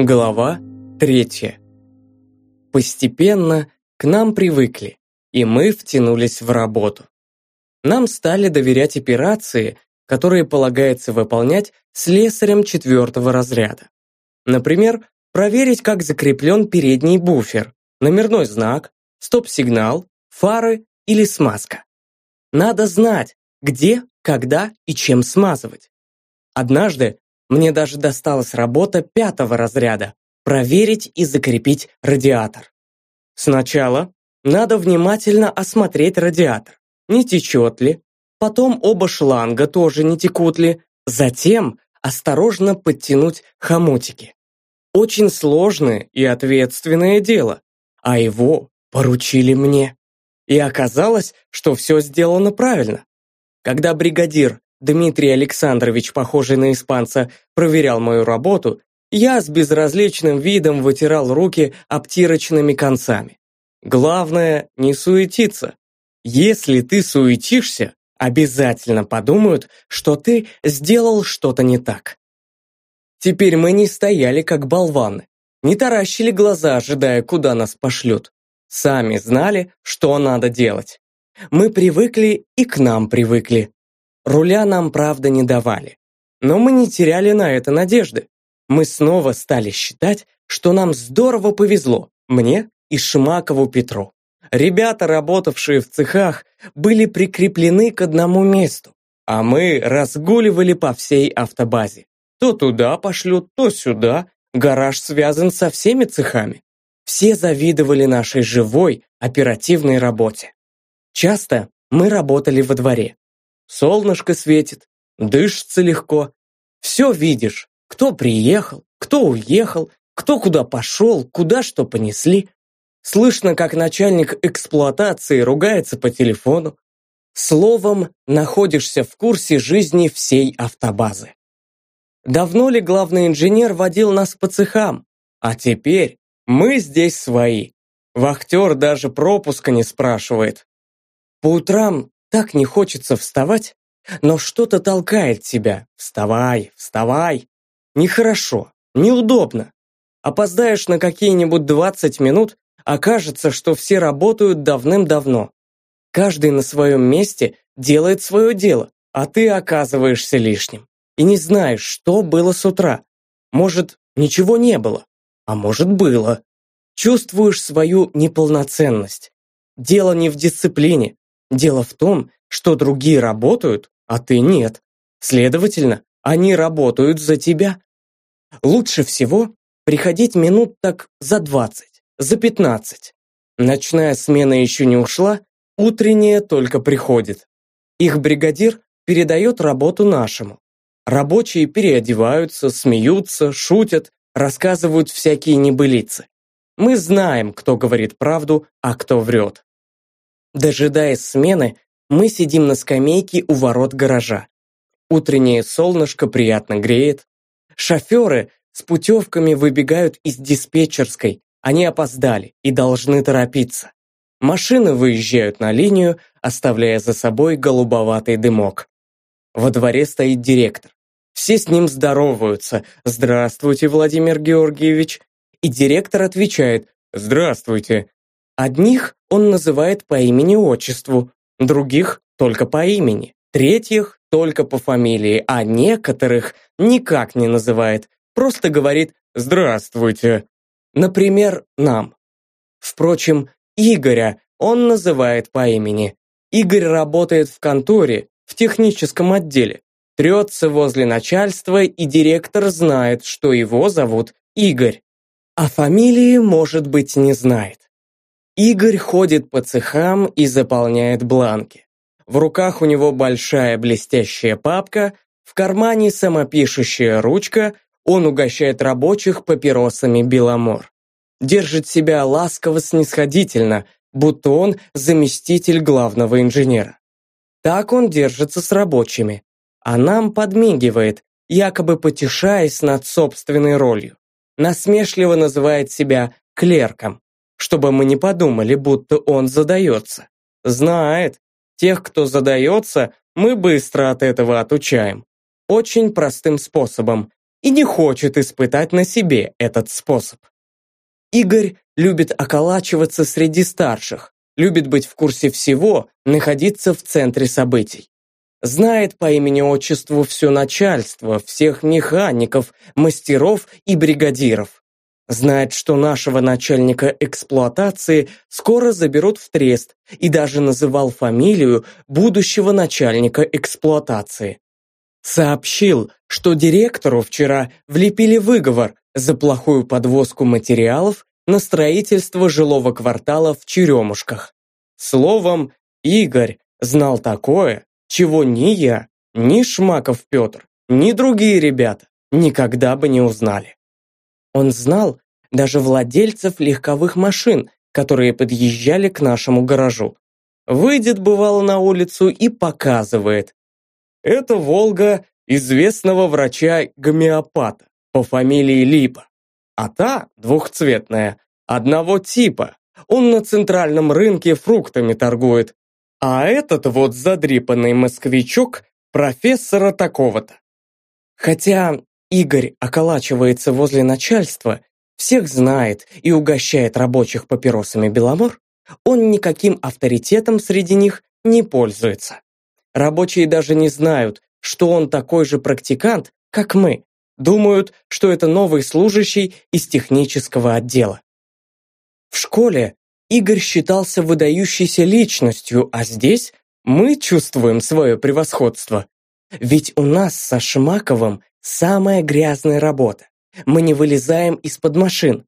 Глава третья. Постепенно к нам привыкли, и мы втянулись в работу. Нам стали доверять операции, которые полагается выполнять слесарем четвертого разряда. Например, проверить, как закреплен передний буфер, номерной знак, стоп-сигнал, фары или смазка. Надо знать, где, когда и чем смазывать. Однажды мне даже досталась работа пятого разряда – проверить и закрепить радиатор. Сначала надо внимательно осмотреть радиатор, не течет ли, потом оба шланга тоже не текут ли, затем осторожно подтянуть хомутики. Очень сложное и ответственное дело, а его поручили мне. И оказалось, что все сделано правильно. Когда бригадир Дмитрий Александрович, похожий на испанца, проверял мою работу, я с безразличным видом вытирал руки обтирочными концами. Главное, не суетиться. Если ты суетишься, обязательно подумают, что ты сделал что-то не так. Теперь мы не стояли как болваны, не таращили глаза, ожидая, куда нас пошлют. Сами знали, что надо делать. Мы привыкли и к нам привыкли. Руля нам, правда, не давали. Но мы не теряли на это надежды. Мы снова стали считать, что нам здорово повезло, мне и Шмакову Петру. Ребята, работавшие в цехах, были прикреплены к одному месту, а мы разгуливали по всей автобазе. То туда пошлют, то сюда. Гараж связан со всеми цехами. Все завидовали нашей живой, оперативной работе. Часто мы работали во дворе. Солнышко светит, дышится легко. Все видишь, кто приехал, кто уехал, кто куда пошел, куда что понесли. Слышно, как начальник эксплуатации ругается по телефону. Словом, находишься в курсе жизни всей автобазы. Давно ли главный инженер водил нас по цехам? А теперь мы здесь свои. Вахтер даже пропуска не спрашивает. По утрам так не хочется вставать, но что-то толкает тебя. Вставай, вставай. Нехорошо, неудобно. Опоздаешь на какие-нибудь 20 минут, окажется, что все работают давным-давно. Каждый на своем месте делает свое дело, а ты оказываешься лишним. И не знаешь, что было с утра. Может, ничего не было, а может, было. Чувствуешь свою неполноценность. Дело не в дисциплине, Дело в том, что другие работают, а ты нет. Следовательно, они работают за тебя. Лучше всего приходить минут так за 20, за 15. Ночная смена еще не ушла, утренняя только приходит. Их бригадир передает работу нашему. Рабочие переодеваются, смеются, шутят, рассказывают всякие небылицы. Мы знаем, кто говорит правду, а кто врет. Дожидаясь смены, мы сидим на скамейке у ворот гаража. Утреннее солнышко приятно греет. Шоферы с путевками выбегают из диспетчерской. Они опоздали и должны торопиться. Машины выезжают на линию, оставляя за собой голубоватый дымок. Во дворе стоит директор. Все с ним здороваются. «Здравствуйте, Владимир Георгиевич!» И директор отвечает «Здравствуйте!» Одних он называет по имени-отчеству, других только по имени, третьих только по фамилии, а некоторых никак не называет, просто говорит «здравствуйте». Например, нам. Впрочем, Игоря он называет по имени. Игорь работает в конторе, в техническом отделе, трется возле начальства, и директор знает, что его зовут Игорь. А фамилии, может быть, не знает. Игорь ходит по цехам и заполняет бланки. В руках у него большая блестящая папка, в кармане самопишущая ручка, он угощает рабочих папиросами Беломор. Держит себя ласково-снисходительно, будто он заместитель главного инженера. Так он держится с рабочими, а нам подмигивает, якобы потешаясь над собственной ролью. Насмешливо называет себя клерком чтобы мы не подумали, будто он задается. Знает. Тех, кто задается, мы быстро от этого отучаем. Очень простым способом. и не хочет испытать на себе этот способ. Игорь любит околачиваться среди старших, любит быть в курсе всего, находиться в центре событий. Знает по имени-отчеству все начальство, всех механиков, мастеров и бригадиров. Знает, что нашего начальника эксплуатации скоро заберут в трест и даже называл фамилию будущего начальника эксплуатации. Сообщил, что директору вчера влепили выговор за плохую подвозку материалов на строительство жилого квартала в Черемушках. Словом, Игорь знал такое, чего ни я, ни Шмаков Петр, ни другие ребята никогда бы не узнали. Он знал даже владельцев легковых машин, которые подъезжали к нашему гаражу. Выйдет, бывало, на улицу и показывает. Это «Волга» известного врача-гомеопата по фамилии Липа. А та двухцветная, одного типа. Он на центральном рынке фруктами торгует. А этот вот задрипанный москвичок профессора такого-то. Хотя Игорь околачивается возле начальства, всех знает и угощает рабочих папиросами Беломор, он никаким авторитетом среди них не пользуется. Рабочие даже не знают, что он такой же практикант, как мы. Думают, что это новый служащий из технического отдела. В школе Игорь считался выдающейся личностью, а здесь мы чувствуем свое превосходство. Ведь у нас со Шмаковым самая грязная работа. Мы не вылезаем из-под машин.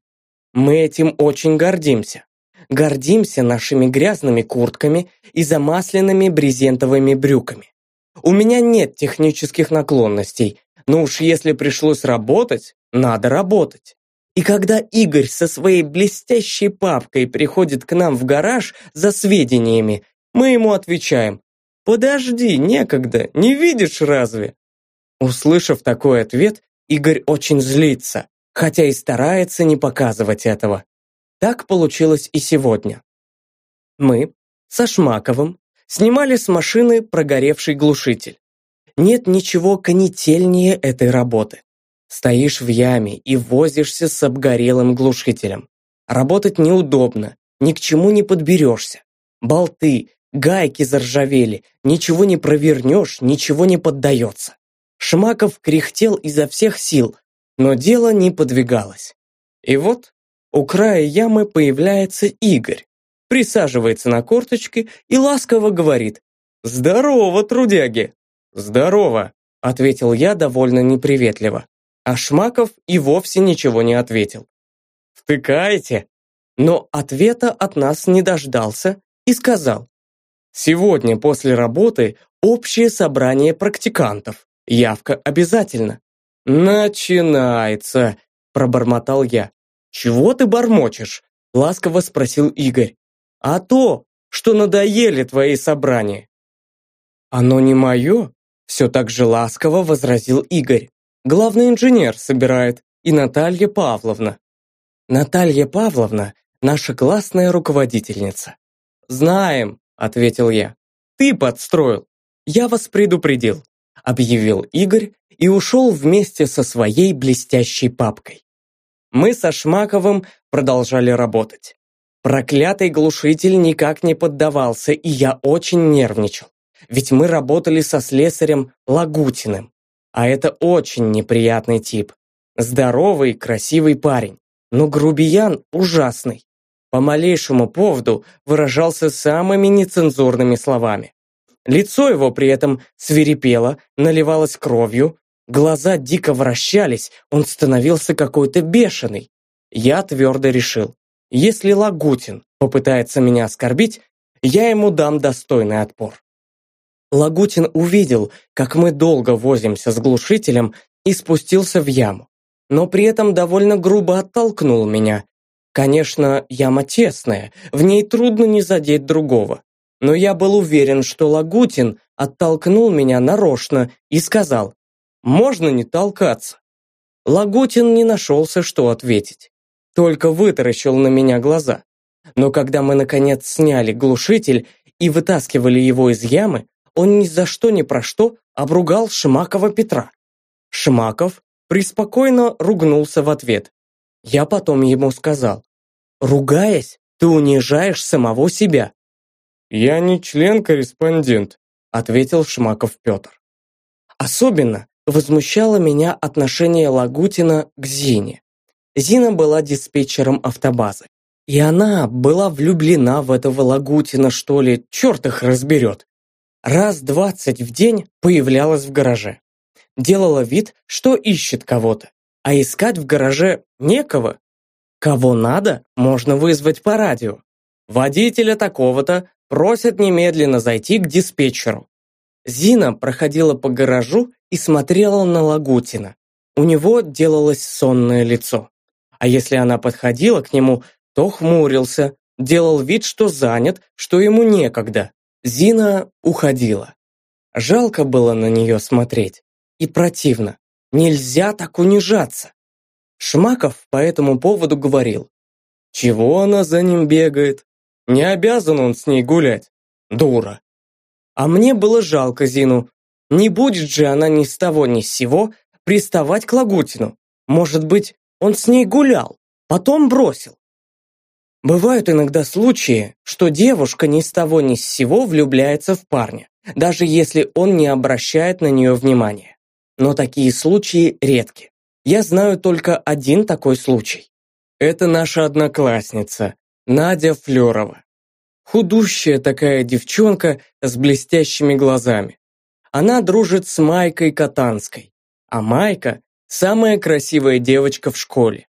Мы этим очень гордимся. Гордимся нашими грязными куртками и замасленными брезентовыми брюками. У меня нет технических наклонностей, но уж если пришлось работать, надо работать. И когда Игорь со своей блестящей папкой приходит к нам в гараж за сведениями, мы ему отвечаем «Подожди, некогда, не видишь разве?» Услышав такой ответ, Игорь очень злится, хотя и старается не показывать этого. Так получилось и сегодня. Мы со Шмаковым снимали с машины прогоревший глушитель. Нет ничего конетельнее этой работы. Стоишь в яме и возишься с обгорелым глушителем. Работать неудобно, ни к чему не подберешься. Болты, гайки заржавели, ничего не провернешь, ничего не поддается. Шмаков кряхтел изо всех сил, но дело не подвигалось. И вот у края ямы появляется Игорь, присаживается на корточки и ласково говорит «Здорово, трудяги!» «Здорово!» – ответил я довольно неприветливо. А Шмаков и вовсе ничего не ответил. «Втыкаете?» Но ответа от нас не дождался и сказал «Сегодня после работы общее собрание практикантов. Явка обязательно». «Начинается!» – пробормотал я. «Чего ты бормочешь?» – ласково спросил Игорь. «А то, что надоели твои собрания». «Оно не мое?» – все так же ласково возразил Игорь. «Главный инженер собирает, и Наталья Павловна». «Наталья Павловна – наша классная руководительница». «Знаем», – ответил я. «Ты подстроил. Я вас предупредил», – объявил Игорь и ушел вместе со своей блестящей папкой. Мы со Шмаковым продолжали работать. Проклятый глушитель никак не поддавался, и я очень нервничал. Ведь мы работали со слесарем Лагутиным. А это очень неприятный тип. Здоровый, красивый парень. Но грубиян ужасный. По малейшему поводу выражался самыми нецензурными словами. Лицо его при этом свирепело, наливалось кровью, Глаза дико вращались, он становился какой-то бешеный. Я твердо решил, если Лагутин попытается меня оскорбить, я ему дам достойный отпор. Лагутин увидел, как мы долго возимся с глушителем и спустился в яму, но при этом довольно грубо оттолкнул меня. Конечно, яма тесная, в ней трудно не задеть другого. Но я был уверен, что Лагутин оттолкнул меня нарочно и сказал можно не толкаться. Лагутин не нашелся, что ответить. Только вытаращил на меня глаза. Но когда мы, наконец, сняли глушитель и вытаскивали его из ямы, он ни за что ни про что обругал Шмакова Петра. Шмаков преспокойно ругнулся в ответ. Я потом ему сказал, ругаясь, ты унижаешь самого себя. «Я не член-корреспондент», ответил Шмаков Петр. Особенно возмущало меня отношение Лагутина к Зине. Зина была диспетчером автобазы. И она была влюблена в этого Лагутина, что ли, черт их разберет. Раз двадцать в день появлялась в гараже. Делала вид, что ищет кого-то, а искать в гараже некого. Кого надо, можно вызвать по радио. Водителя такого-то просят немедленно зайти к диспетчеру. Зина проходила по гаражу и смотрела на Лагутина. У него делалось сонное лицо. А если она подходила к нему, то хмурился, делал вид, что занят, что ему некогда. Зина уходила. Жалко было на нее смотреть. И противно. Нельзя так унижаться. Шмаков по этому поводу говорил. Чего она за ним бегает? Не обязан он с ней гулять. Дура. А мне было жалко Зину. Не будет же она ни с того ни с сего приставать к Лагутину. Может быть, он с ней гулял, потом бросил. Бывают иногда случаи, что девушка ни с того ни с сего влюбляется в парня, даже если он не обращает на нее внимания. Но такие случаи редки. Я знаю только один такой случай. Это наша одноклассница, Надя Флерова. Худущая такая девчонка с блестящими глазами. Она дружит с Майкой Катанской, а Майка – самая красивая девочка в школе.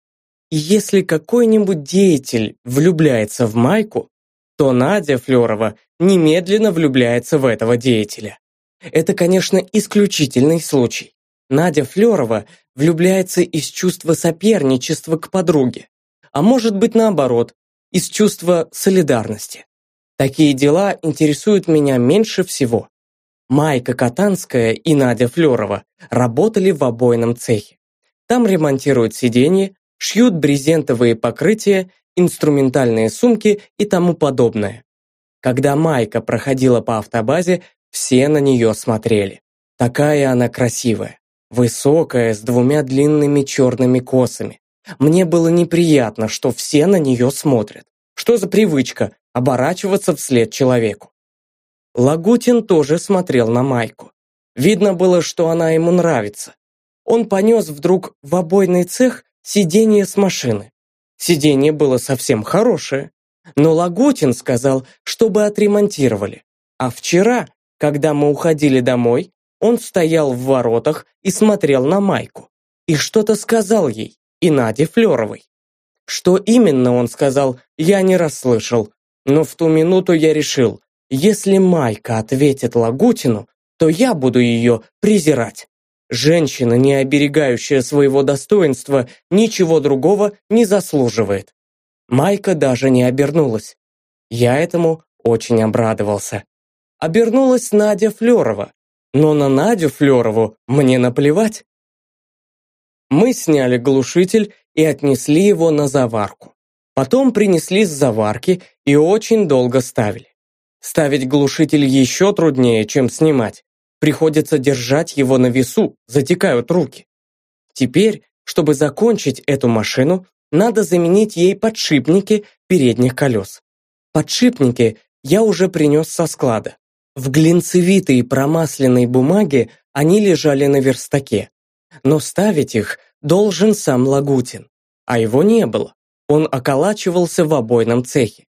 И если какой-нибудь деятель влюбляется в Майку, то Надя Флерова немедленно влюбляется в этого деятеля. Это, конечно, исключительный случай. Надя Флерова влюбляется из чувства соперничества к подруге, а может быть наоборот, из чувства солидарности. Такие дела интересуют меня меньше всего. Майка Катанская и Надя Флерова работали в обойном цехе. Там ремонтируют сиденья, шьют брезентовые покрытия, инструментальные сумки и тому подобное. Когда Майка проходила по автобазе, все на нее смотрели. Такая она красивая, высокая, с двумя длинными черными косами. Мне было неприятно, что все на нее смотрят. Что за привычка оборачиваться вслед человеку? Лагутин тоже смотрел на Майку. Видно было, что она ему нравится. Он понес вдруг в обойный цех сиденье с машины. Сиденье было совсем хорошее, но Лагутин сказал, чтобы отремонтировали. А вчера, когда мы уходили домой, он стоял в воротах и смотрел на Майку. И что-то сказал ей, и Наде Флеровой. Что именно он сказал, я не расслышал, но в ту минуту я решил, если Майка ответит Лагутину, то я буду ее презирать. Женщина, не оберегающая своего достоинства, ничего другого не заслуживает. Майка даже не обернулась. Я этому очень обрадовался. Обернулась Надя Флерова, но на Надю Флерову мне наплевать. Мы сняли глушитель и отнесли его на заварку. Потом принесли с заварки и очень долго ставили. Ставить глушитель еще труднее, чем снимать. Приходится держать его на весу, затекают руки. Теперь, чтобы закончить эту машину, надо заменить ей подшипники передних колес. Подшипники я уже принес со склада. В глинцевитой промасленной бумаге они лежали на верстаке. Но ставить их должен сам Лагутин. А его не было. Он околачивался в обойном цехе.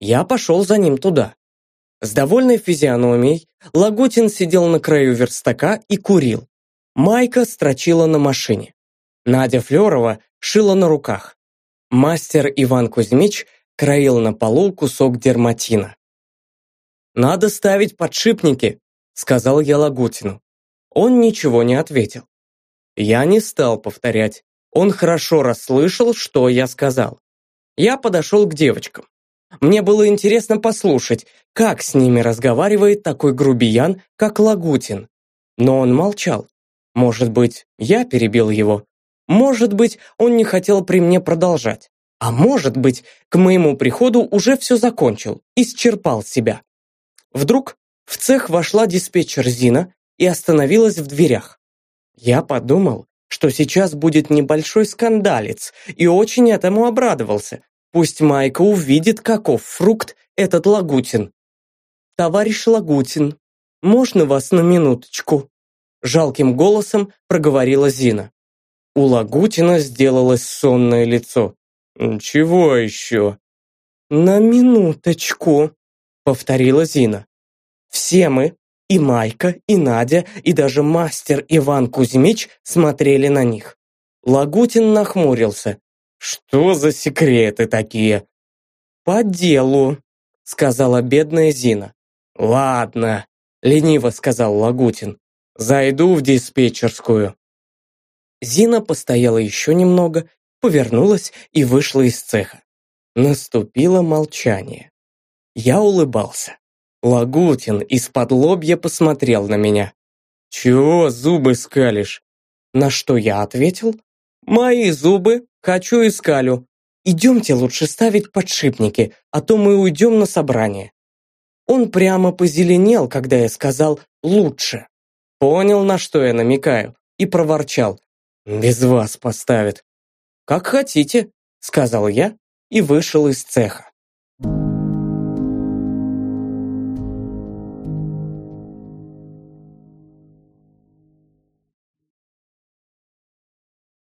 Я пошел за ним туда. С довольной физиономией Лагутин сидел на краю верстака и курил. Майка строчила на машине. Надя Флерова шила на руках. Мастер Иван Кузьмич краил на полу кусок дерматина. «Надо ставить подшипники», — сказал я Лагутину. Он ничего не ответил. Я не стал повторять. Он хорошо расслышал, что я сказал. Я подошел к девочкам. Мне было интересно послушать, как с ними разговаривает такой грубиян, как Лагутин. Но он молчал. Может быть, я перебил его. Может быть, он не хотел при мне продолжать. А может быть, к моему приходу уже все закончил, исчерпал себя. Вдруг в цех вошла диспетчер Зина и остановилась в дверях. Я подумал, что сейчас будет небольшой скандалец, и очень этому обрадовался. Пусть Майка увидит, каков фрукт этот Лагутин. «Товарищ Лагутин, можно вас на минуточку?» Жалким голосом проговорила Зина. У Лагутина сделалось сонное лицо. «Чего еще?» «На минуточку», — повторила Зина. Все мы, и Майка, и Надя, и даже мастер Иван Кузьмич смотрели на них. Лагутин нахмурился. «Что за секреты такие?» «По делу», — сказала бедная Зина. «Ладно», — лениво сказал Лагутин. «Зайду в диспетчерскую». Зина постояла еще немного, повернулась и вышла из цеха. Наступило молчание. Я улыбался. Лагутин из-под лобья посмотрел на меня. «Чего зубы скалишь?» На что я ответил? «Мои зубы, хочу и скалю. Идемте лучше ставить подшипники, а то мы уйдем на собрание». Он прямо позеленел, когда я сказал «лучше». Понял, на что я намекаю, и проворчал. «Без вас поставят». «Как хотите», — сказал я и вышел из цеха.